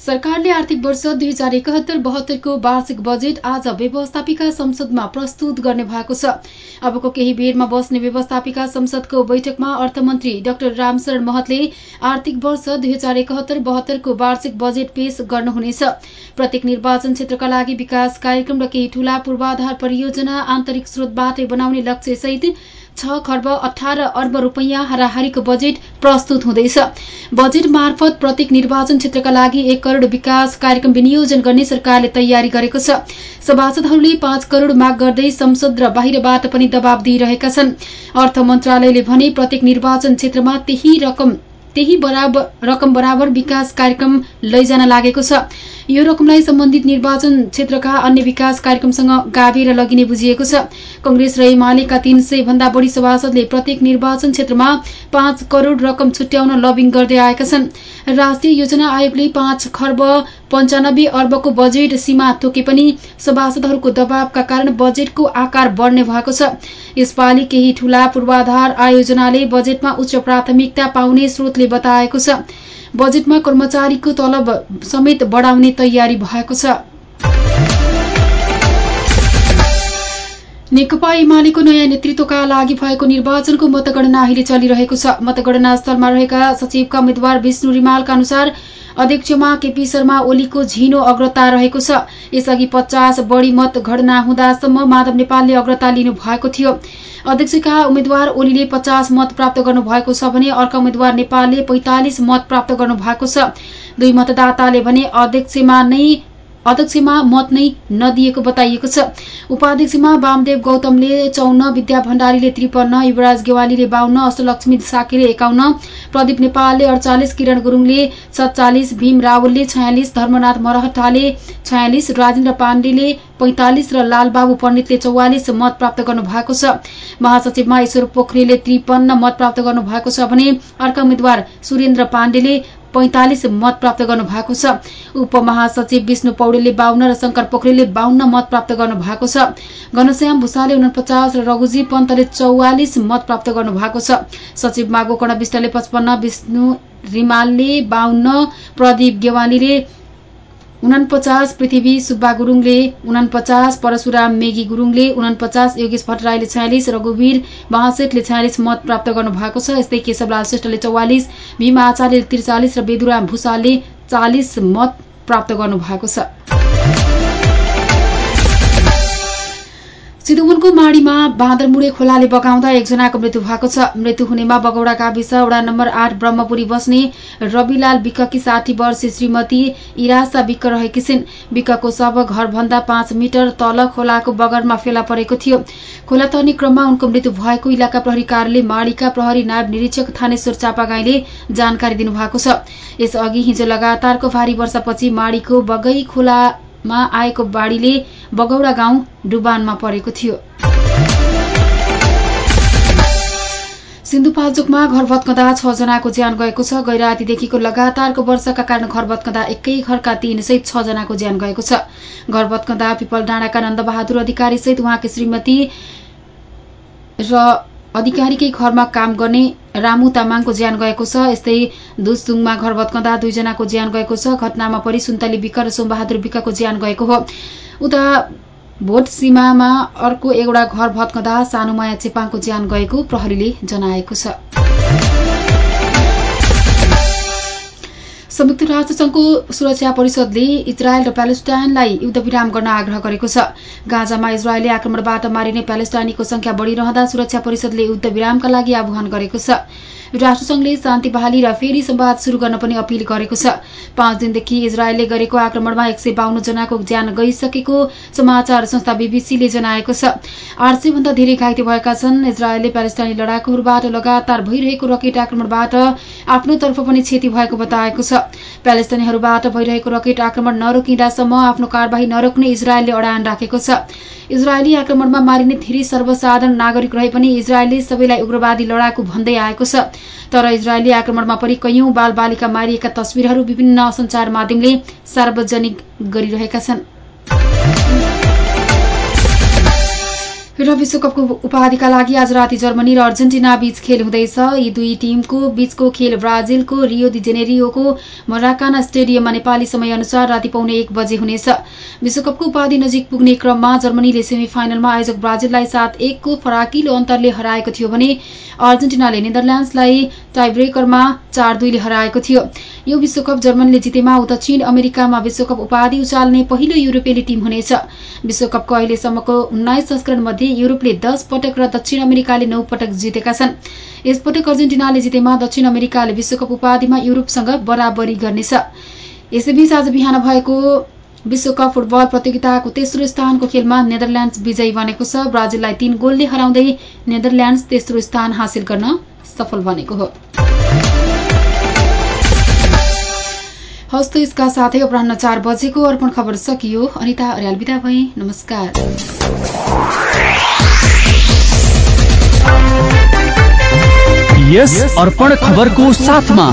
सरकारले आर्थिक वर्ष दुई हजार एकहत्तर बहत्तरको वार्षिक बजेट आज व्यवस्थापिका संसदमा प्रस्तुत गर्ने भएको छ। अबको केही बेरमा बस्ने व्यवस्थापिका संसदको बैठकमा अर्थमन्त्री डाक्टर रामशरण महतले आर्थिक वर्ष दुई हजार एकहत्तर बहत्तरको वार्षिक बजेट पेश गर्नुहुनेछ। प्रत्येक निर्वाचन क्षेत्रका लागि विकास कार्यक्रम र केही ठूला पूर्वाधार परियोजना आन्तरिक स्रोतबाटै बनाउने लक्ष्यसहित छ खर्ब अठार अर्ब रूपियाँ हाराहारीको बजेट प्रस्तुत हुँदैछ। बजेट मार्फत प्रत्येक निर्वाचन क्षेत्रका लागि एक करोड़ विकास कार्यक्रम विनियोजन गर्ने सरकारले तयारी गरेको छ। सभासदहरूले पाँच करोड़ माग गर्दै संसद र बाहिरबाट पनि दबाव दिइरहेका छन्। अर्थ मन्त्रालयले भने प्रत्येक निर्वाचन क्षेत्रमा त्यही रकम त्यही रकम बराबर विकास कार्यक्रम लैजान लागेको छ। यो रकमलाई सम्बन्धित निर्वाचन क्षेत्रका अन्य विकास कार्यक्रमसँग गाभेर लगिने बुझिएको छ। कंग्रेस र एमालेका तीन सय भन्दा बढ़ी सभासदले प्रत्येक निर्वाचन क्षेत्रमा पाँच करोड़ रकम छुट्याउन लबिङ गर्दै आएका छन्। राष्ट्रिय योजना आयोगले पाँच खर्ब पञ्चानब्बे अर्बको बजेट सीमा तोके पनि सभासदहरूको दबावका कारण बजेटको आकार बढ्ने भएको छ। यसपालि केही ठूला पूर्वाधार आयोजनाले बजेटमा उच्च प्राथमिकता पाउने स्रोतले बताएको छ। बजेटमा कर्मचारीको तलब समेत बढ़ाउने तयारी भएको छ। नेकपा एमालेको नयाँ नेतृत्वका लागि भएको निर्वाचनको मतगणना अहिले चलिरहेको छ। मतगणना स्थलमा रहेका सचिवका उम्मेद्वार विष्णु रिमालका अनुसार अध्यक्षमा केपी शर्मा ओलीको झिनो अग्रता रहेको छ। यसअघि पचास बढ़ी मत गणना हुँदासम्म माधव नेपालले अग्रता लिनु भएको थियो। अध्यक्षका उम्मेद्वार ओलीले पचास मत प्राप्त गर्नु भएको छ भने अर्का उम्मेद्वार नेपालले पैंतालिस मत प्राप्त गर्नु भएको छ। दुई मतदाताले भने अध्यक्षमा नै अध्यक्षमा मत नै नदिएको बताइएको छ। उपाध्यक्षमा वामदेव गौतमले चौन्न विद्या भण्डारीले त्रिपन्न युवराज गेवालीले बाहन्न अष्टलक्ष्मी साकेले एकाउन्न प्रदीप नेपालले अडचालिस किरण गुरूङले सत्तालिस भीम रावलले छयालिस धर्मनाथ मरहटाले छयालिस राजेन्द्र पाण्डेले पैंतालिस र लालबाबु पण्डितले चौवालिस मत प्राप्त गर्नु भएको छ। महासचिवमा ईश्वर पोखरेलले त्रिपन्न मत प्राप्त गर्नु भएको छ भने अर्का उम्मेद्वार सुरेन्द्र पाण्डेले पैंतालिस मत प्राप्त गर्नु भएको छ। उपमहासचिव विष्णु पौडेलले बाहन्न र शंकर पोखरेलले बाहन्न मत प्राप्त गर्नु भएको छ। घनश्याम भूषालले उनपचास र रघुजी पन्तले चौवालिस मत प्राप्त गर्नु भएको छ। सचिव मागो कर्ण विष्टले पचपन्न विष्णु रिमालले बाहन्न प्रदीप गेवालीले उनापचास पृथ्वी सुब्बा गुरूङले उनापचास परशुराम मेगी गुरूङले उनापचास योगेश भट्टराईले छयालिस रघुवीर महासेठले छयालिस मत प्राप्त गर्नु भएको छ। यस्तै केशवलाल श्रेष्ठले चौवालिस भीमा आचार्यले त्रिचालिस र बेदुराम भूषालले चालिस मत प्राप्त गर्नु भएको छ। चितुवनको माडीमा बाँदरमुडे खोलाले बगाउँदा एकजनाको मृत्यु भएको छ। मृत्यु हुनेमा बगौडा गाविस वडा नम्बर आठ ब्रह्मपुरी बस्ने रविलाल विककी साठी वर्ष श्रीमती इरासा विक्क रहेकी छिन्। विक्कको शव घरभन्दा पाँच मिटर तल खोलाको बगरमा फेला परेको थियो। खोला तर्ने क्रममा उनको मृत्यु भएको इलाका प्रहरी कार्यालय माडीका प्रहरी नायब निरीक्षक थानेश्वर चापागाईले जानकारी दिनुभएको छ। यसअघि हिजो लगातारको भारी वर्षापछि माडीको बगै खोलामा आएको बाढ़ीले बगौडा गाउँ डुबानमा परेको थियो। सिन्धुपाल्चोकमा घर भत्कँदा छ जनाको ज्यान गएको छ। गैरातीदेखिको लगातारको वर्षाका कारण घर भत्कँदा एकै घरका तीन सहित छ जनाको ज्यान गएको छ। घर भत्कँदा पिपल डाँडाका नन्दबहादुर अधिकारी सहित उहाँकी श्रीमती र अधिकारीकै घरमा काम गर्ने रामु तामाङको ज्यान गएको छ। यस्तै दुस्तुङमा घर भत्कँदा दुईजनाको ज्यान गएको छ। घटनामा परि सुन्तली विक र सोमबहादुर विकको ज्यान गएको हो। उता भोट सीमामा अर्को एउटा घर भत्कँदा सानुमाया चेपाङको ज्यान गएको प्रहरीले जनाएको छ। संयुक्त राष्ट्रसंघको सुरक्षा परिषदले इजरायल र प्यालेस्टाइनलाई युद्धविराम गर्न आग्रह गरेको छ। गाजामा इजरायली आक्रमणबाट मारिने प्यालेस्टाइनीको संख्या बढ़िरहँदा सुरक्षा परिषदले युद्धविरामका लागि आह्वान गरेको छ। राष्ट्रसंघले शान्ति बहाली र फेरि संवाद शुरू गर्न पनि अपील गरेको छ। पाँच दिनदेखि इजरायलले गरेको आक्रमणमा एक सय बाहन्न जनाको ज्यान गइसकेको समाचार संस्था बीबीसीले जनाएको छ। आठ सय भन्दा धेरै घाइते भएका छन्। इजरायलले प्यालेस्टाइनी लडाकुहरूबाट लगातार भइरहेको रकेट आक्रमणबाट आफ्नो तर्फ पनि क्षति भएको बताएको छ। प्यालेस्टाइनीहरूबाट भइरहेको रकेट आक्रमण नरोकिँदासम्म आफ्नो कारवाही नरोक्ने इजरायलले अडान राखेको छ। इजरायली आक्रमणमा मारिने धेरै सर्वसाधारण नागरिक रहे पनि इजरायलले सबैलाई उग्रवादी लडाकु भन्दै आएको छ। तर इजरायली आक्रमणमा पनि कैयौं बाल बालिका मारिएका तस्विरहरू विभिन्न संचार माध्यमले सार्वजनिक गरिरहेका छन्। र विश्वकपको उपाधिका लागि आज राति जर्मनी र अर्जेन्टिना बीच खेल हुँदैछ। यी दुई टीमको बीचको खेल ब्राजिलको रियो दि जेनेरियोको मराकाना स्टेडियममा नेपाली समय अनुसार राति पाउने एक बजे हुनेछ। विश्वकपको उपाधि नजिक पुग्ने क्रममा जर्मनीले सेमी फाइनलमा आयोजक ब्राजिललाई सात एकको फराकिलो अन्तरले हराएको थियो भने अर्जेन्टिनाले नेदरल्याण्डसलाई टाइब्रेकरमा चार दुईले हराएको थियो। यो विश्वकप जर्मनीले जितेमा दक्षिण अमेरिकामा विश्वकप उपाधि उचाल्ने पहिलो युरोपेली टीम हुनेछ। विश्वकपको अहिलेसम्मको उन्नाइस संस्करण मध्ये युरोपले दश पटक र दक्षिण अमेरिकाले नौ पटक जितेका छन्। यसपटक अर्जेन्टिनाले जितेमा दक्षिण अमेरिकाले विश्वकप उपाधिमा युरोपसँग बराबरी गर्नेछ। यसैबीच आज बिहान भएको विश्वकप फुटबल प्रतियोगिताको तेस्रो स्थानको खेलमा नेदरल्याण्ड विजयी बनेको छ। ब्राजिललाई तीन गोलले हराउँदै नेदरल्याण्ड तेस्रो स्थान हासिल गर्न सफल बनेको हो। हस्त यसका साथै अपराह चार बजेको अर्पण खबर सकियो। अनिता अर्याल बिदा नमस्कार। यस अर्पण खबरको साथमा